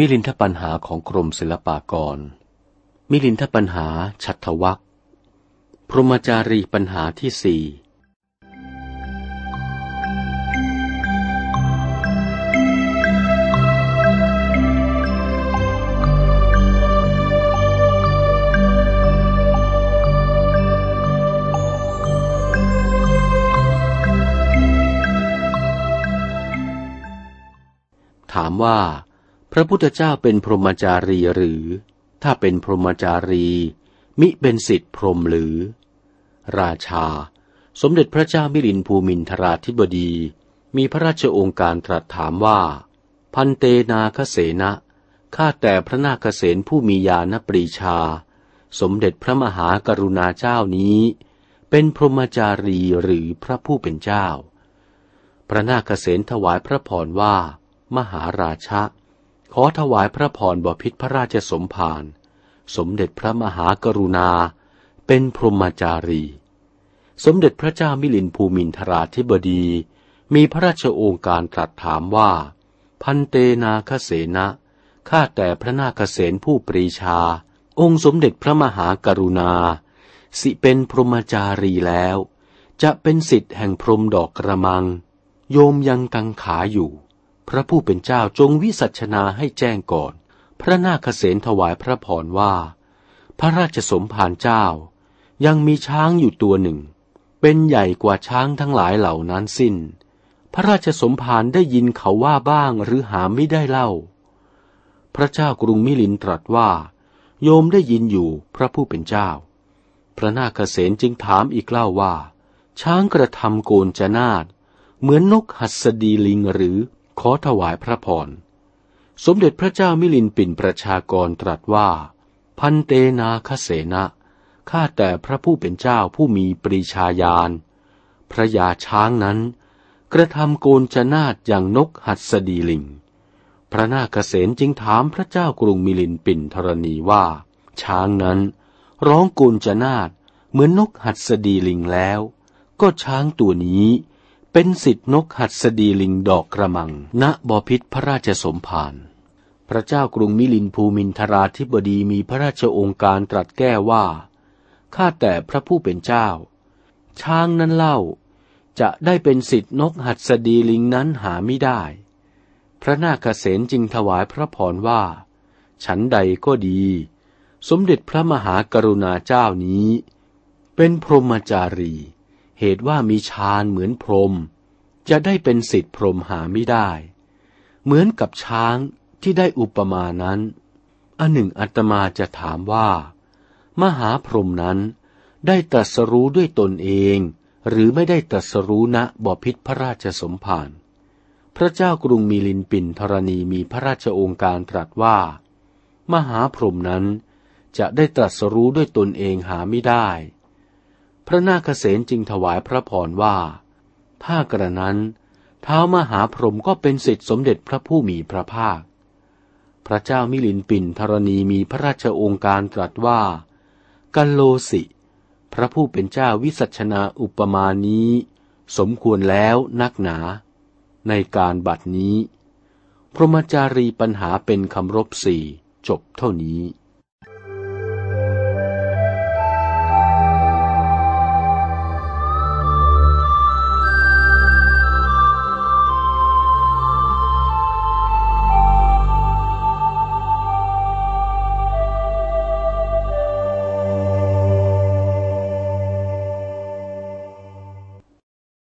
มิลินทปัญหาของกรมศิลปากร มิลินทปัญหาฉัตวักพรหมจารีปัญหาที่สี่ถามว่า พระพุทธเจ้าเป็นพรหมจารีหรือ ถ้าเป็นพรหมจารี มิเป็นสิทธิพรหมหรือ ราชา สมเด็จพระเจ้ามิลินภูมินทราธิบดี มีพระราชองค์การตรัสถามว่า พันเตนาคเสนะข้าแต่พระนาคเสนผู้มีญาณปรีชา สมเด็จพระมหากรุณาเจ้านี้ เป็นพรหมจารีหรือพระผู้เป็นเจ้า พระนาคเสนถวายพระพรว่า มหาราชะ ขอถวายพระพรบพิษพระราชสมภารสมเด็จพระมหากรุณา เป็นพรหมจารี สมเด็จพระเจ้ามิลินภูมินทราธิบดี มีพระราชโอการตรัสถามว่า พันเตนาคเสนะข้าแต่พระนาคเสนผู้ปรีชา องค์สมเด็จพระมหากรุณา สิเป็นพรหมจารีแล้ว จะเป็นสิทธิ์แห่งพรหมดอกกระมัง โยมยังกังขาอยู่ พระผู้เป็นเจ้าจงวิสัชนาให้แจ้งก่อน พระนาคเสนถวายพระพรว่า พระราชสมภารเจ้า ยังมีช้างอยู่ตัวหนึ่ง เป็นใหญ่กว่าช้างทั้งหลายเหล่านั้นสิ้น พระราชสมภารได้ยินเขาว่าบ้างหรือหาไม่ได้เล่า พระเจ้ากรุงมิลินตรัสว่า โยมได้ยินอยู่พระผู้เป็นเจ้า พระนาคเษนจึงถามอีกเล่าว่า ช้างกระทำโกนจนาดเหมือนนกหัสดีลิงหรือ ขอถวายพระพร สมเด็จพระเจ้ามิลินปินประชากรตรัสว่า พันเตนาคเสนะข้าแต่พระผู้เป็นเจ้าผู้มีปรีชาญาณ พระยาช้างนั้น กระทำโกนจนาดอย่างนกหัดสดีลิง พระนาคเษนจึงถามพระเจ้ากรุงมิลินปินธรณีว่า ช้างนั้น ร้องโกนจนาดเหมือนนกหัดสดีลิงแล้ว ก็ช้างตัวนี้ เป็นสิทธินกหัดสดีลิงดอกกระมัง ณบอพิษพระราชสมภาร พระเจ้ากรุงมิลินภูมินทราธิบดีมีพระราชองค์การตรัสแก้ว่า ข้าแต่พระผู้เป็นเจ้า ช้างนั้นเล่า จะได้เป็นสิทธินกหัดสดีลิงนั้นหาไม่ได้ พระนาคเษนจึงถวายพระพรว่า ฉันใดก็ดี สมเด็จพระมหากรุณาเจ้านี้ เป็นพรหมจารี เหตุว่ามีฌานเหมือนพรม จะได้เป็นสิทธิพรมหาไม่ได้ เหมือนกับช้างที่ได้อุปมานั้นอันหนึ่งอัตมาจะถามว่า มหาพรหมนั้นได้ตรัสรู้ด้วยตนเอง หรือไม่ได้ตรัสรู้ณบพิษพระราชสมภารพระเจ้ากรุงมีลินปินธรณีมีพระราชองค์การตรัสว่า มหาพรหมนั้นจะได้ตรัสรู้ด้วยตนเองหาไม่ได้ พระนาคเษนจึงถวายพระพรว่า ถ้ากระนั้นเท้ามหาพรหมก็เป็นสิทธิสมเด็จพระผู้มีพระภาค พระเจ้ามิลินปินธรณีมีพระราชโองการตรัสว่ากัลโลสิ พระผู้เป็นเจ้าวิสัชนาอุปมานี้ สมควรแล้วนักหนา ในการบัดนี้ พรหมจารีปัญหาเป็นคำรบสี่จบเท่านี้